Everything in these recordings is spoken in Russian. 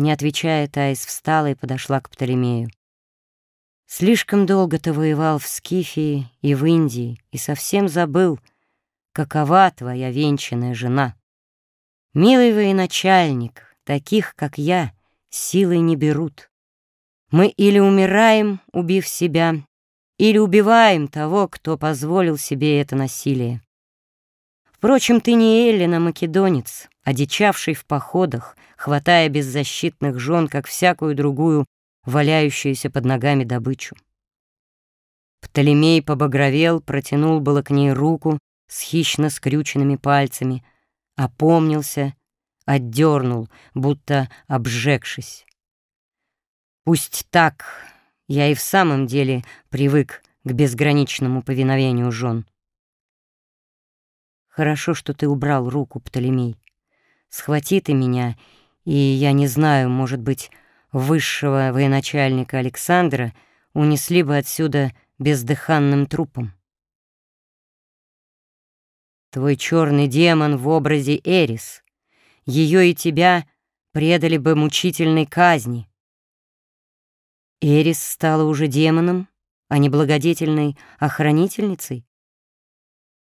Не отвечая, Таис встала и подошла к Птолемею. «Слишком долго ты воевал в Скифии и в Индии и совсем забыл, какова твоя венчанная жена. Милый военачальник, таких, как я, силой не берут. Мы или умираем, убив себя, или убиваем того, кто позволил себе это насилие. Впрочем, ты не Эллина, македонец, одичавший в походах, хватая беззащитных жен, как всякую другую, валяющуюся под ногами добычу. Птолемей побагровел, протянул было к ней руку с хищно скрюченными пальцами, опомнился, отдернул, будто обжегшись. Пусть так, я и в самом деле привык к безграничному повиновению жен. Хорошо, что ты убрал руку, Птолемей. Схвати ты меня, и я не знаю, может быть, высшего военачальника Александра унесли бы отсюда бездыханным трупом. Твой черный демон в образе Эрис, ее и тебя предали бы мучительной казни. Эрис стала уже демоном, а не благодетельной охранительницей?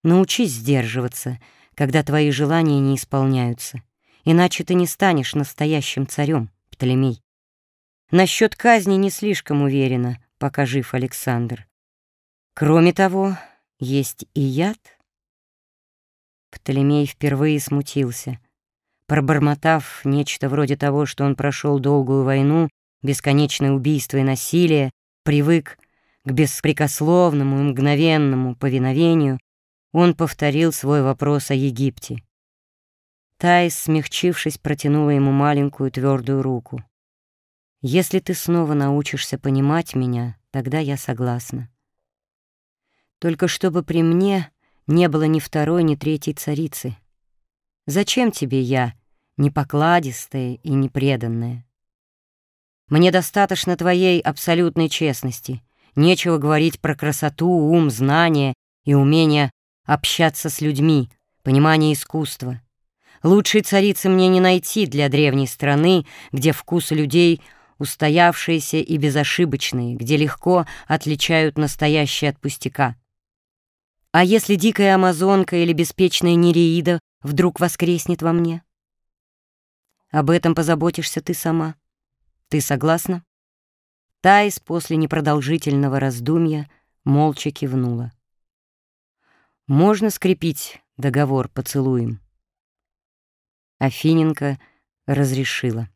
Научись сдерживаться, когда твои желания не исполняются, иначе ты не станешь настоящим царем, Птолемей. Насчет казни не слишком уверена, пока жив Александр. Кроме того, есть и яд. Птолемей впервые смутился. Пробормотав нечто вроде того, что он прошел долгую войну, бесконечное убийство и насилие, привык к беспрекословному и мгновенному повиновению, он повторил свой вопрос о Египте. Тайс, смягчившись, протянула ему маленькую твердую руку. «Если ты снова научишься понимать меня, тогда я согласна. Только чтобы при мне не было ни второй, ни третьей царицы. Зачем тебе я, непокладистая и непреданная? Мне достаточно твоей абсолютной честности. Нечего говорить про красоту, ум, знания и умение общаться с людьми, понимание искусства. Лучшей царицы мне не найти для древней страны, где вкусы людей устоявшиеся и безошибочные, где легко отличают настоящее от пустяка. А если дикая амазонка или беспечная нереида вдруг воскреснет во мне? Об этом позаботишься ты сама. Ты согласна? Тайс после непродолжительного раздумья молча кивнула. Можно скрепить договор поцелуем. Афиненко разрешила.